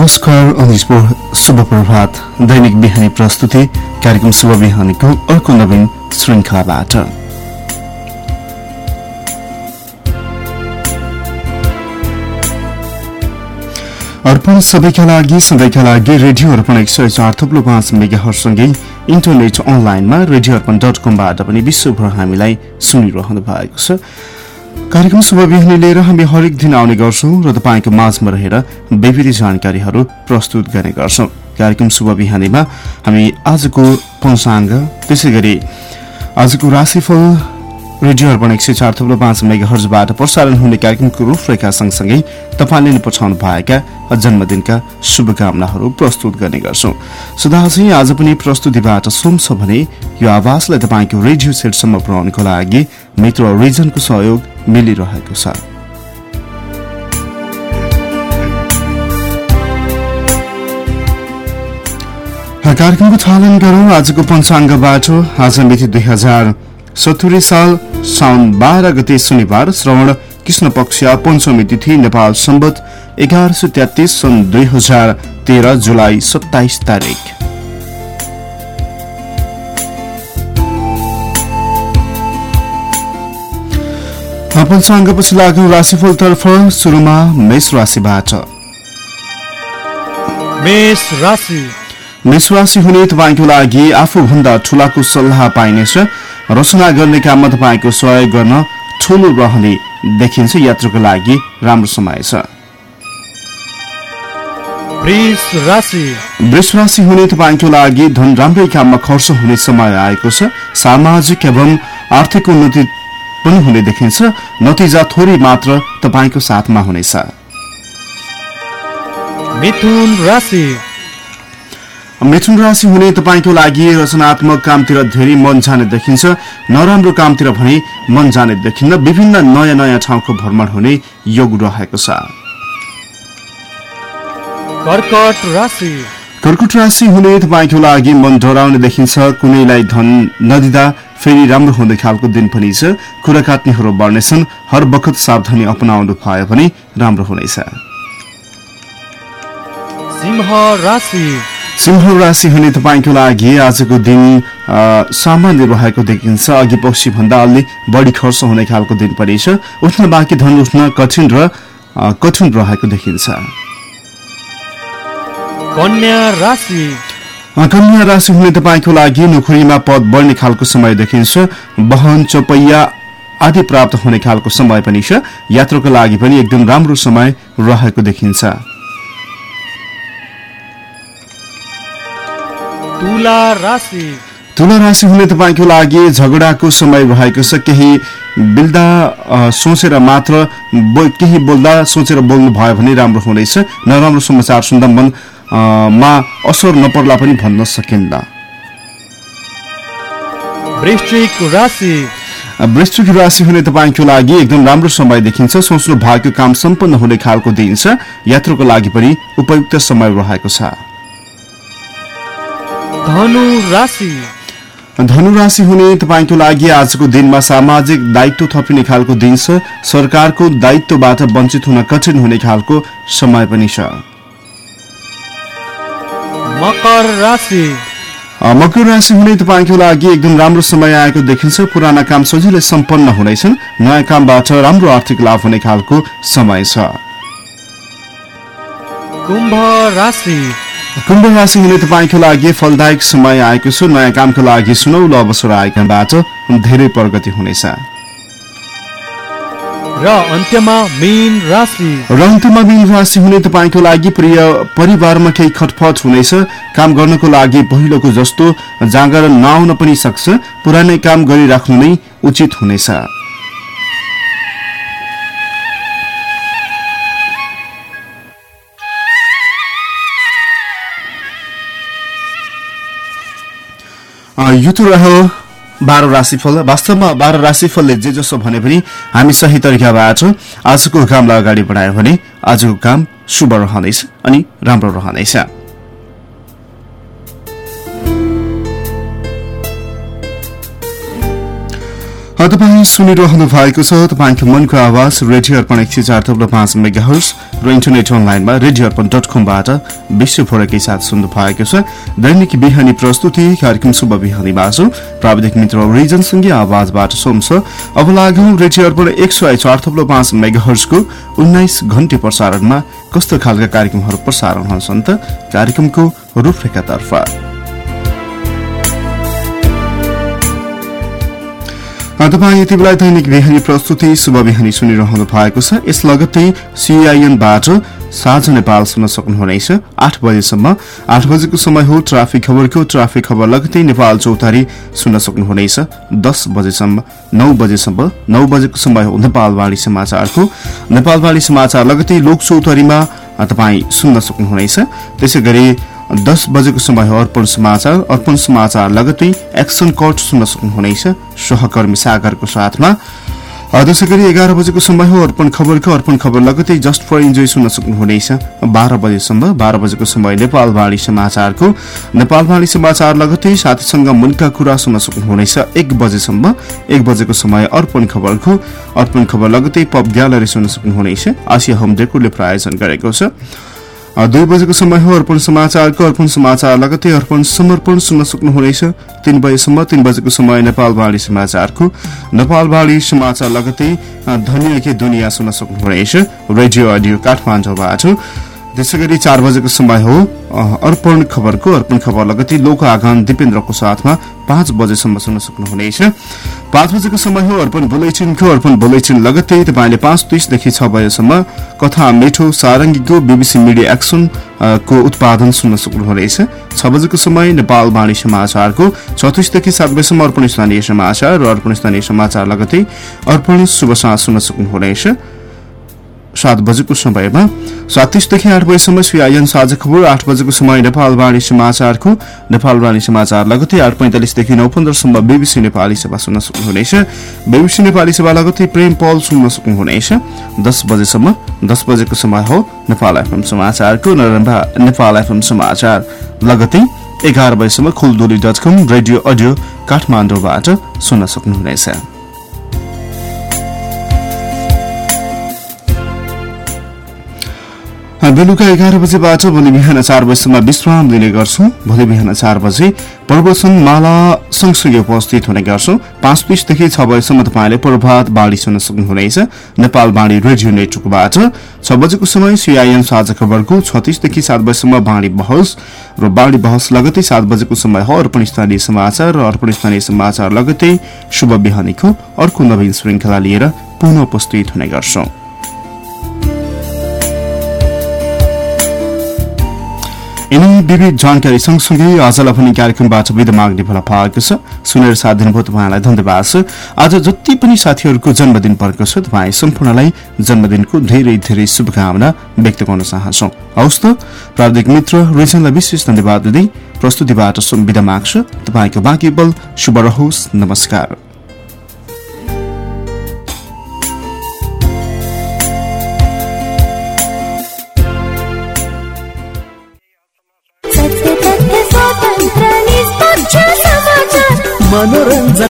नमस्कार अनिजपुर शुभ प्रभात दैनिक बिहानी प्रस्तुति कार्यक्रम शुभ बिहानीको अर्को नवीन श्रृङ्खलाबाट। अर्पण सबैका लागि सधैँका लागि रेडियो अर्पण एक सय चार थुप्लो पाँच मेगाहरूसँगै इन्टरनेट अनलाइनमा रेडियो अर्पण डट कमबाट पनि विश्वभर हामीलाई सुनिरहनु भएको छ। कार्यक्रम शुभ बिहानी लिएर हामी हरेक दिन आउने गर्छौँ र तपाईँको माझमा रहेर विविध जानकारीहरू प्रस्तुत गर्ने गर्छौँ। कार्यक्रम शुभ बिहानीमा हामी आजको पञ्चाङ्ग त्यसै गरी आजको राशिफल रेडियो अर्पण एक सय चार थप्लो पाँच मेगा हर्जबाट प्रसारण हुने कार्यक्रमको रूपरेखा सँगसँगै तपाईँले नै पठाउनु भएका जन्मदिनका शुभकामनाहरू प्रस्तुत गर्ने गर्छौँ। चाहिँ आज पनि प्रस्तुतिबाट सुन्छ भने यो आवाजलाई तपाईँको रेडियो सेटसम्म पुर्याउनको लागि मित्र रिजनको सहयोग मिलिरहेको छ। कार्यक्रमको थालन गरौँ। आजको पञ्चाङ्गबाट आज मिति दुई हजार सत्तरी साल साउन बाह्र गते शनिबार श्रवण कृष्ण पक्ष पञ्चमी तिथि नेपाल सम्बत एघार सय तेत्तिस सन् दुई हजार तेह्र जुलाई सत्ताइस तारिक। पञ्चाङ्गपछि लागु राशिफलतर्फ सुरुमा मेष राशिबाट। मेष राशि हुने तपाईँको लागि आफूभन्दा ठूलाको सल्लाह पाइनेछ। रचना गर्ने काममा तपाईँको सहयोग गर्न ठूलो रहने देखिन्छ। यात्राको लागि राम्रो समय छ। वृष राशि। हुने तपाईँको लागि धन राम्रै काममा खर्च हुने समय आएको छ। सामाजिक एवं आर्थिक उन्नति पनि हुने देखिन्छ। नतिजा थोरै मात्र तपाईँको साथमा हुनेछ। मिथुन राशि हुने तपाईँको लागि रचनात्मक कामतिर धेरै मन जाने देखिन्छ। नराम्रो कामतिर भने मन जाने देखिन्न। विभिन्न नयाँ नयाँ ठाउँको भ्रमण हुने योग रहेको छ। कर्कट राशि। कर्कट राशि हुने तपाईँको लागि मन डराउने देखिन्छ। कुनैलाई धन नदिँदा फेरि राम्रो हुने खालको दिन पनि छ। कुरा काट्नेहरू बढ्नेछन् हर बखत सावधानी अपनाउनु भयो भने राम्रो हुनेछ। सिंह राशि हुने तपाईँको लागि आजको दिन सामान्य रहेको देखिन्छ। अघि पक्षी भन्दा अलि बढी खर्च हुने खालको दिन पनि छ उठ्न बाँकी धन उठ्न कठिन र कठिन रहेको देखिन्छ। कन्या राशि। अ, कन्या राशि हुने तपाईँको लागि नोकरीमा पद बढ्ने खालको समय देखिन्छ। वाहन चौपैया आदि प्राप्त हुने खालको समय पनि छ। यात्राको लागि पनि एकदम राम्रो समय रहेको देखिन्छ। तुला राशि। तुला राशि हुने तपाईँको लागि झगडाको समय रहेको छ। केही बिल्दा सोचेर मात्र केही बोल्दा सोचेर बोल्नु भयो भने राम्रो हुनेछ। नराम्रो समाचार सुन्दा मन मा असर नपर्ला पनि भन्न सकिन्न। वृश्चिक राशि। वृश्चिक राशि हुने तपाईँको लागि एकदम राम्रो समय देखिन्छ। सोच्नु भएको काम सम्पन्न हुने खालको दिन छ। यात्राको लागि पनि उपयुक्त समय रहेको छ। धनु राशि। धनु राशि हुने तपाईँको लागि आजको दिनमा सामाजिक दायित्व थपिने खालको दिन छ। सरकारको दायित्वबाट वञ्चित हुन कठिन हुने खालको समय पनि छ। मकर राशि। अ, मकर राशि हुने तपाईँको लागि एकदम राम्रो समय आएको देखिन्छ। पुराना काम सजिलै सम्पन्न हुनेछन्। नयाँ कामबाट राम्रो आर्थिक लाभ हुने खालको समय छ। कुम्भ राशि। कुम्भ राशि हुने तपाईँको लागि फलदायक समय आएको छ। नयाँ कामको लागि सुनौलो अवसर आएकाबाट धेरै प्रगति हुनेछ। र अन्त्यमा मीन राशि। र अन्तमा मीन राशि हुने तपाईँको लागि प्रिय परिवारमा केही खटपट हुनेछ। काम गर्नको लागि पहिलोको जस्तो जाँगर नआउन पनि सक्छ। पुरानै काम गरिराख्नु नै उचित हुनेछ। अ, यो त रह्यो बाह्र राशिफल। वास्तवमा बाह्र राशिफलले जे जसो भने पनि हामी सही तरिकाबाट आजको कामलाई अगाडि बढायो भने आजको काम शुभ रहनेछ अनि राम्रो रहनेछ तपाईँ सुनिरहनु भएको छ। तपाईँको मनको आवाज रेडियो अर्पण एक सय चार थप्लो पाँच मेगा हर्स र इन्टरनेट अनलाइनमा रेडियो अर्पण डट कमबाट विश्वभरकै साथ सुन्नु भएको छ। दैनिक बिहानी प्रस्तुति कार्यक्रम शुभ बिहानीमा छु प्राविधिक मित्र रिजनसँगै आवाजबाट सोम्छ। अब लागौँ रेडियो अर्पण एक सय चार थप्लो पाँच मेगा हर्सको उन्नाइस घन्टे प्रसारणमा कस्तो खालका कार्यक्रमहरू प्रसारण हुन्छन् त? कार्यक्रमको रूपरेखातर्फ। तपाईँ यति बेला दैनिक बिहानी प्रस्तुति शुभ बिहानी सुनिरहनु भएको छ। यस लगत्तै सिआइएनबाट साझ नेपाल सुन्न सक्नुहुनेछ आठ बजेसम्म। आठ बजेको समय हो ट्राफिक खबरको। ट्राफिक खबर लगतै नेपाल चौतारी सुन्न सक्नुहुनेछ दस बजेसम्म। नौ बजेसम्म। नौ बजेको समय हो नेपालवाणी समाचारको। नेपालवाणी समाचार लगतै लोक चौतारीमा तपाईँ सुन्न सक्नुहुनेछ त्यसै गरी दस बजेको समय अर्पण समाचार। अर्पण समाचार लगतै एक्सन कट सुन्न सक्नुहुनेछ सहकर्मी सागरको साथमा। त्यसै गरी एघार बजेको समय हो अर्पण खबरको। अर्पण खबर लगतै जस्ट फर इन्जोय सुन्न सक्नुहुनेछ। बाह्र बजेसम्म बाह्र बजेको समय नेपाल वाणी समाचारको। नेपाल वाणी समाचार लगतै साथीसँग मुनका कुरा सुन्न सक्नुहुनेछ। एक बजेसम्म एक बजेको समय अर्पण खबरको। अर्पण खबर लगतै पप ग्यालरी सुन्न सक्नुहुनेछ। आसिया होम डेकोले प्रायोजन गरेको छ। दुई बजेको समय हो अर्पण समाचारको अर्पण समाचार लगतै अर्पण समर्पण सुन्न सक्नुहुनेछ। तीन बजेसम्म तीन बजेको समय नेपाल बाढी समाचारको। नेपाल बाढी समाचार लगतै धनिया दुनियाँ सुन्न सक्नुहुनेछ। रेडियो अडियो काठमाडौँबाट। त्यसै गरी चार बजेको समय हो। अर्पण खबरको अर्पण खबर लगतै लोक आगान दिपेन्द्रको साथमा पाँच बजेसम्म सुन्न सक्नुहुनेछ। पाँच बजेको समय हो अर्पण बुलेटिनको अर्पण बुलेटिन लगतै। तपाईँले पाँच तिसदेखि छ बजेसम्म कथा मिठो सारङ्गीको बीबीसी मिडिया एक्सन को उत्पादन सुन्न सक्नुहुनेछ। छ बजेको समय नेपाल वाणी समाचारको छत्तिसदेखि सात बजेसम्म अर्पण स्थानीय समाचार र अर्पण स्थानीय समाचार लगतै। अर्पण शुभ सुन्न सक्नुहुनेछ। सात बजेको समयमा। सात तिसदेखि आठ बजीसम्म सिआइएन साझा खबर आठ बजेको समय नेपाल वाणी समाचारको नेपाल वाणी समाचार लगतै आठ पैंतालिसदेखि नौ पन्ध्रसम्म बीबीसी नेपाली सेवा सुन्न सक्नुहुनेछ। बीबीसी नेपाली सेवा लगतै प्रेम पल सुन्न सक्नुहुनेछ। दस बजेसम्म दस बजेको समय हो नेपाल एफएम समाचारको नेपाल एफएम समाचार। लगतै एघार बजीसम्म Khulduli dot com radio audio काठमाडौँबाट सुन्न सक्नुहुनेछ। बेलुका एघार बजेबाट भोलि बिहान चार बजीसम्म विश्राम दिने गर्छौं। भोलि बिहान चार बजे प्रवचन माला सँगसँगै उपस्थित हुने गर्छौं। पाँच बिसदेखि छ बजीसम्म तपाईँले प्रभात बाढ़ी सुन्न सक्नुहुनेछ। नेपाल बाढ़ी रेडियो नेटवर्कबाट छ बजेको समय सिआइएन साझा खबरको छत्तीसदेखि सात बजीसम्म बाढ़ी बहस र बाढ़ी बहस लगतै सात बजेको समय हो। अर्पण स्थानीय समाचार र अर्पण स्थानीय समाचार लगतै शुभ बिहानीको अर्को नवीन श्रृंखला लिएर पुनः उपस्थित हुने गर्छौं। यिनी विविध जानकारी सँगसँगै आजलाई पनि कार्यक्रमबाट विधा माग्ने भला पाएको छ। सुनेर साथ दिनुभयो तपाईँलाई धन्यवाद छ। आज जति पनि साथीहरूको जन्मदिन परेको छ तपाईँ सम्पूर्णलाई जन्मदिनको धेरै धेरै शुभकामना व्यक्त गर्न चाहन्छौ। हवस् त प्राविधिक मित्र रिजनलाई विशेष धन्यवाद दिँदै प्रस्तुतिबाट विदा माग्छ। तपाईँको बाँकी बल शुभ रहोस् नमस्कार।